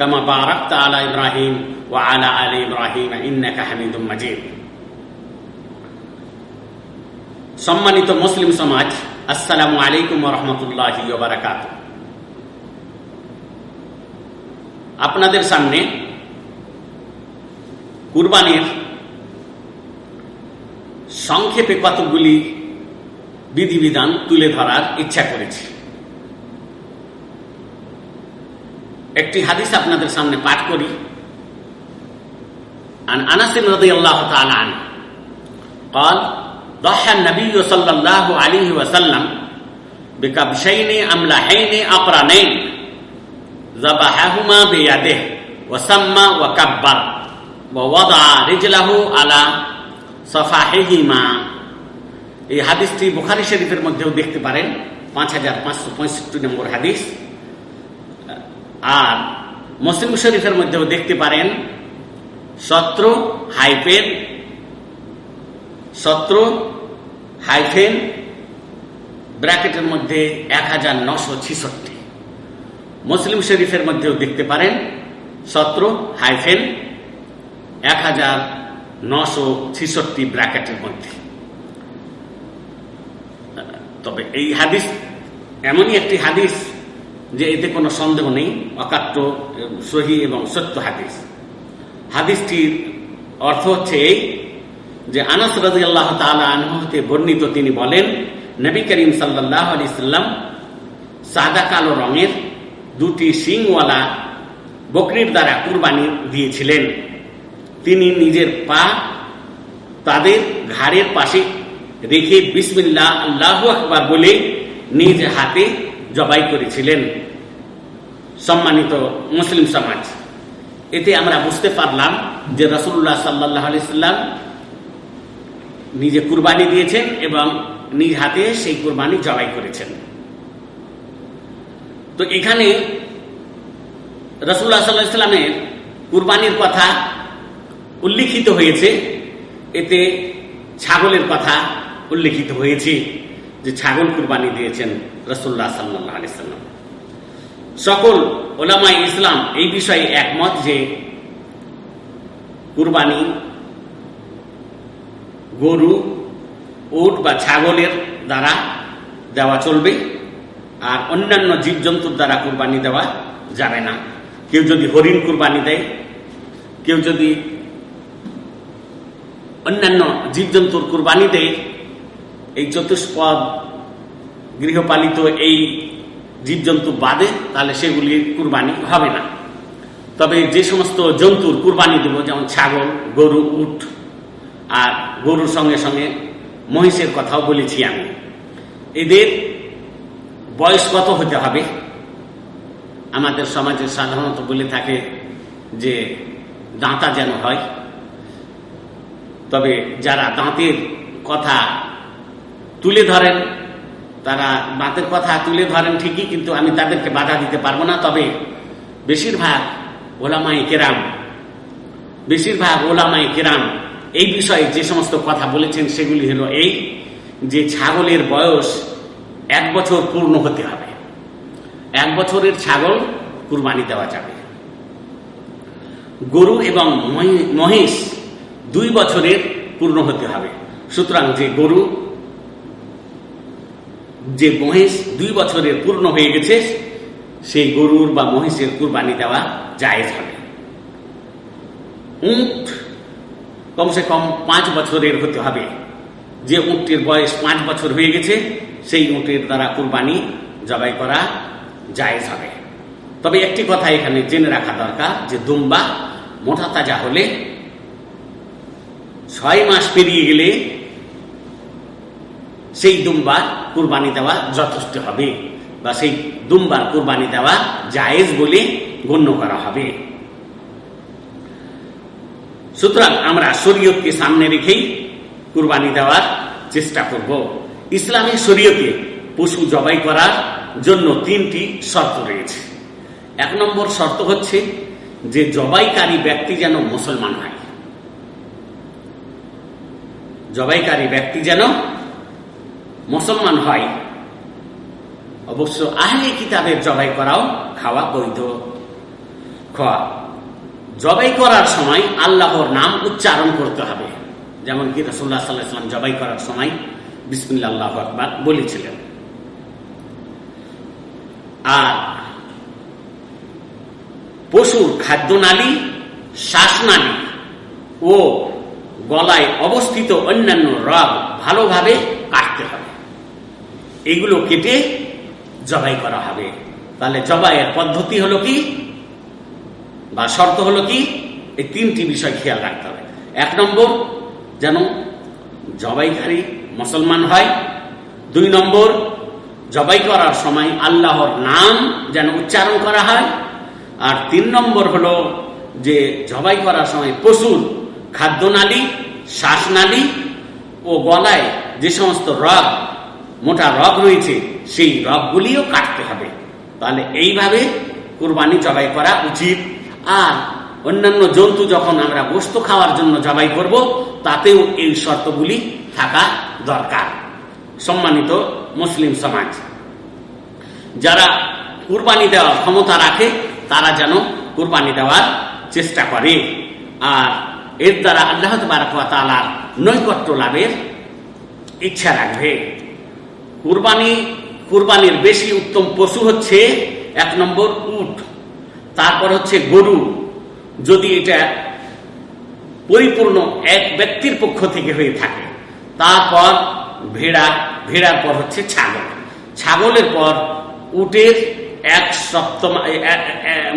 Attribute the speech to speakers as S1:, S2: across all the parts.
S1: কামা বারাক্তা আলা ইব্রাহিম ও আলা আলী ইব্রাহিম ইন্নাকা হামিদুম সম্মানিত মুসলিম সমাজ, আসসালামু আলাইকুম রহমতুল্লাহ বারাকাত আপনাদের সামনে কুরবানির সংক্ষেপে কতগুলি বিধিবিধান তুলে ধরার ইচ্ছা করেছি। একটি হাদিস আপনাদের সামনে পাঠ করি عن انس رضي الله تعالى عنه قال ضحى النبي صلى الله عليه وسلم بكبشين املحين اقرنين ذبحهما بيده وسمى وكبر ووضع رجله على صفاحهما এই হাদিসটি বুখারি শরীফের মধ্যেও দেখতে পারেন পাঁচ হাজার পাঁচশো পঁয়ষট্টি নম্বর হাদিস আর মুসলিম শরীফের মধ্যেও দেখতে পারেন সত্র হাইফেন সত্র হাইফেন, ব্র্যাকেটের মধ্যে এক হাজার নশো ছিষট্টি। মুসলিম শরীফের মধ্যেও দেখতে পারেন সত্র হাইফেন, এক হাজার নশো ছিষট্টি ব্র্যাকেটের মধ্যে। তবে এই হাদিস এমনই একটি হাদিস যে এতে কোনো সন্দেহ নেই, অকাট্য, সহি এবং সত্য হাদিস। হাদিসটির অর্থ হচ্ছে এই যে আনাস রাজি আল্লাহ বর্ণিত তিনি বলেন, নবী করিম সাল্লাহ আলি সাদা কালো রঙের দুটি শিংওয়ালা বকরির দ্বারা কুরবানি দিয়েছিলেন। তিনি নিজের পা তাদের ঘাড়ের পাশে রেখে বিসমিল্লা আল্লাহ আকবার বলে নিজ হাতে জবাই করেছিলেন সম্মানিত মুসলিম সমাজ। এতে আমরা বুঝতে পারলাম যে রসুল্লাহ সাল্লাহ আলিয়াল্লাম নিজে কুরবানি দিয়েছেন এবং নিজ হাতে সেই কুরবানি জবাই করেছেন। তো এখানে রসুল্লাহ সাল্লাহ ইসলামের কুরবানির কথা উল্লিখিত হয়েছে, এতে ছাগলের কথা উল্লিখিত হয়েছে। যে ছাগল কুরবানি দিয়েছেন রসুল্লাহ সাল্লাহ আলিয়াল্লাম সকল ওলামাই ইসলাম এই বিষয়ে একমত যে কুরবানি গরু, উট বা ছাগলের দ্বারা দেওয়া চলবে আর অন্যান্য জীবজন্তুর দ্বারা কুরবানি দেওয়া যাবে না। কেউ যদি হরিণ কুরবানি দেয়, কেউ যদি অন্যান্য জীবজন্তুর কুরবানি দেয় এই চতুষ্পদ গৃহপালিত এই জীবজন্তু বাদে, তাহলে সেগুলি কুরবানি হবে না। তবে যে সমস্ত জন্তুর কুরবানি দেব, যেমন ছাগল, গরু, উট, আর গরুর সঙ্গে সঙ্গে মহিষের কথাও বলেছি আমি। এদের বয়স কত হতে হবে? আমাদের সমাজে সাধারণত বলে থাকে যে, দাঁতা যেন হয়। তবে যারা দাঁতের কথা তুলে ধরেন। তারা দাঁতের কথা তুলে ধরেন ঠিকই, কিন্তু আমি তাদেরকে বাধা দিতে পারব না। তবে বেশিরভাগ ওলামাই কেরাম, বেশিরভাগ ওলামাই কেরাম এই বিষয়ে যে সমস্ত কথা বলেছেন, সেগুলি হলো এই যে ছাগলের বয়স এক বছর পূর্ণ হতে হবে। এক বছরের ছাগল কুরবানি দেওয়া যাবে। গরু এবং মহিষ দুই বছরের পূর্ণ হতে হবে। সুতরাং যে গরু যে মহিষ দুই বছরের পূর্ণ হয়ে গেছে, সেই গরুর বা মহিষের কুরবানি দেওয়া জায়েজ হবে। উঁট কমসে কম পাঁচ বছরের হতে হবে। যে উঁটটির বয়স পাঁচ বছর হয়ে গেছে, সেই উঁটের দ্বারা কুরবানি জবাই করা জায়েজ হবে। তবে একটি কথা এখানে জেনে রাখা দরকার, যে দুম্বা মোটা তাজা হলে ছয় মাস পেরিয়ে গেলে সেই দুম্বার কুরবানি দেওয়া যথেষ্ট হবে বা সেই দুম্বার কুরবানি দেওয়া জায়েজ বলে গণ্য করা হবে। সুতরাং আমরা শরীয়তকে সামনে রেখেই কুরবানি দেওয়ার চেষ্টা করব। ইসলামী শরীয়তে পশু জবাই করার জন্য তিনটি শর্ত রয়েছে। এক নম্বর শর্ত হচ্ছে যে জবাইকারী ব্যক্তি যেন মুসলমান হয়। জবাইকারী ব্যক্তি যেন মুসলমান হয়। অবশ্য আহলে কিতাবের জবাই করাও খাওয়া বৈধ। খাওয়া জবাই করার সময় আল্লাহর নাম উচ্চারণ করতে হবে। যেমন কি রসুল্লাহ সাল্লাহাম জবাই করার সময় বিসমিল্লা আল্লাহ আকবর বলেছিলেন। আর পশুর খাদ্যনালী, শ্বাসনালী ও গলায় অবস্থিত অন্যান্য রব ভালোভাবে কাটতে হবে। এগুলো কেটে জবাই করা হবে। তাহলে জবাইয়ের পদ্ধতি হলো কি? বা শর্ত হলো কি? এই তিনটি বিষয় খেয়াল রাখতে হবে। এক নম্বর, যেন জবাইকারী মুসলমান হয়। দুই নম্বর, জবাই করার সময় আল্লাহর নাম যেন উচ্চারণ করা হয়। আর তিন নম্বর হলো যে জবাই করার সময় পশুর খাদ্যনালী, শ্বাসনালী ও গলায় যে সমস্ত রগ মোটা রগ রয়েছে, সেই রগগুলিও কাটতে হবে। তাহলে এইভাবে কুরবানি জবাই করা উচিত। আর অন্যান্য জন্তু যখন আমরা গোস্ত খাওয়ার জন্য জবাই করব, তাতেও এই শর্তগুলি থাকা দরকার। সম্মানিত মুসলিম সমাজ, যারা কুরবানি দেওয়ার ক্ষমতা রাখে, তারা যেন কুরবানি দেওয়ার চেষ্টা করে। আর এর দ্বারা আল্লাহ তালার নৈকট্য লাভের ইচ্ছা রাখবে। কুরবানি, কুরবানির বেশি উত্তম পশু হচ্ছে এক নম্বর উট, তারপর হচ্ছে গরু। যদি এটা পরিপূর্ণ এক ব্যক্তির পক্ষ থেকে হয়ে থাকে, তারপর ভেড়া, ভেড়ার পর হচ্ছে ছাগল। ছাগলের পর উটের এক সপ্তম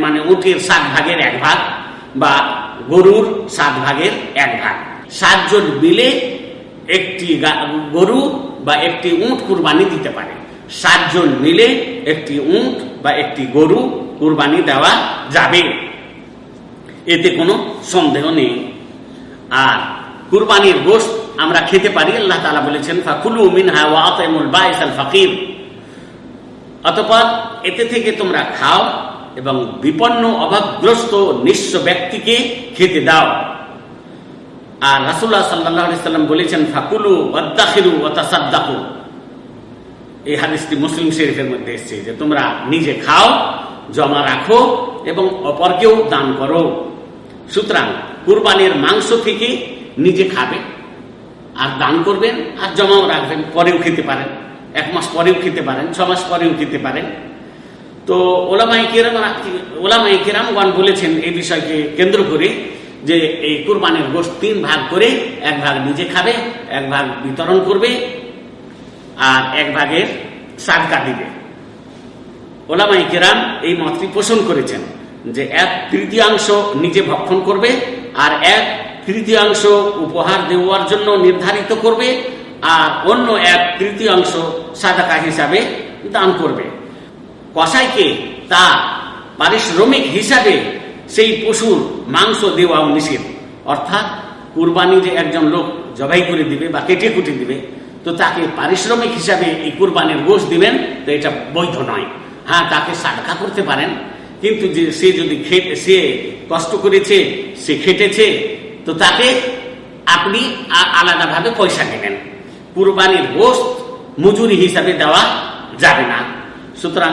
S1: মানে উটের সাত ভাগের এক ভাগ বা গরুর সাত ভাগের এক ভাগ। সাতজন মিলে একটি গরু বা একটি উঁট কুরবানি দিতে পারে। সাতজন মিলে একটি উঁট বা একটি গরু কুরবানি দেওয়া যাবে। এতে কোনো সন্দেহ নেই। আর কুরবানির গোষ্ঠ আমরা খেতে পারি, আল্লাহ তালা বলেছেন, ফাকুলু মিনহা ওয়াতাইমুল বাইসাল ফাকির। অতপর এতে থেকে তোমরা খাও এবং বিপন্ন অভাবগ্রস্ত নিঃস্ব ব্যক্তিকে খেতে দাও। আর রাসুল্লাহ সাল্লাহ সাল্লাম বলেছেন, ফাকুলু অদ্দাখিরু অতাসাদ্দাকু এই হাদিসটি মুসলিম শরীফের মধ্যে এসছে যে তোমরা নিজে খাও, জমা রাখো এবং অপরকেও দান করো। সুতরাং কুরবানির মাংস থেকে নিজে খাবে, আর দান করবেন, আর জমাও রাখবেন, পরেও খেতে পারেন। এক মাস পরেও খেতে পারেন, ছ মাস পরেও খেতে পারেন। তো ওলামাই কিরাম ওলামাই কিরামগণ বলেছেন এই বিষয়কে কেন্দ্র করে যে এই কুরবানির গোষ্ঠ তিন ভাগ করে এক ভাগ নিজে খাবে, এক ভাগ বিতরণ করবে আর এক ভাগের সাদকা দিবে। ওলামাই কেরাম এই মতটি পোষণ করেছেন যে এক তৃতীয়াংশ নিজে ভক্ষণ করবে আর এক তৃতীয়াংশ উপহার দেওয়ার জন্য নির্ধারিত করবে আর অন্য এক তৃতীয়াংশ সাদাকা হিসাবে দান করবে। কসাইকে তা পারিশ্রমিক হিসাবে সেই পশুর মাংস দেওয়াও নিষেধ। অর্থাৎ কুরবানি যে একজন লোক জবাই করে দিবে বা কেটে কুটে দিবে, তো তাকে পারিশ্রমিক হিসাবে এই কুরবানির গোশ দিবেন, তো এটা বৈধ নয়। হ্যাঁ তাকে সাদকা করতে পারেন, কিন্তু যে সে যদি খেটে, সে কষ্ট করেছে, সে খেটেছে, তো তাকে আপনি আলাদাভাবে পয়সা নেবেন কুরবানির গোস্ত মজুরি হিসাবে দেওয়া যাবে না। সুতরাং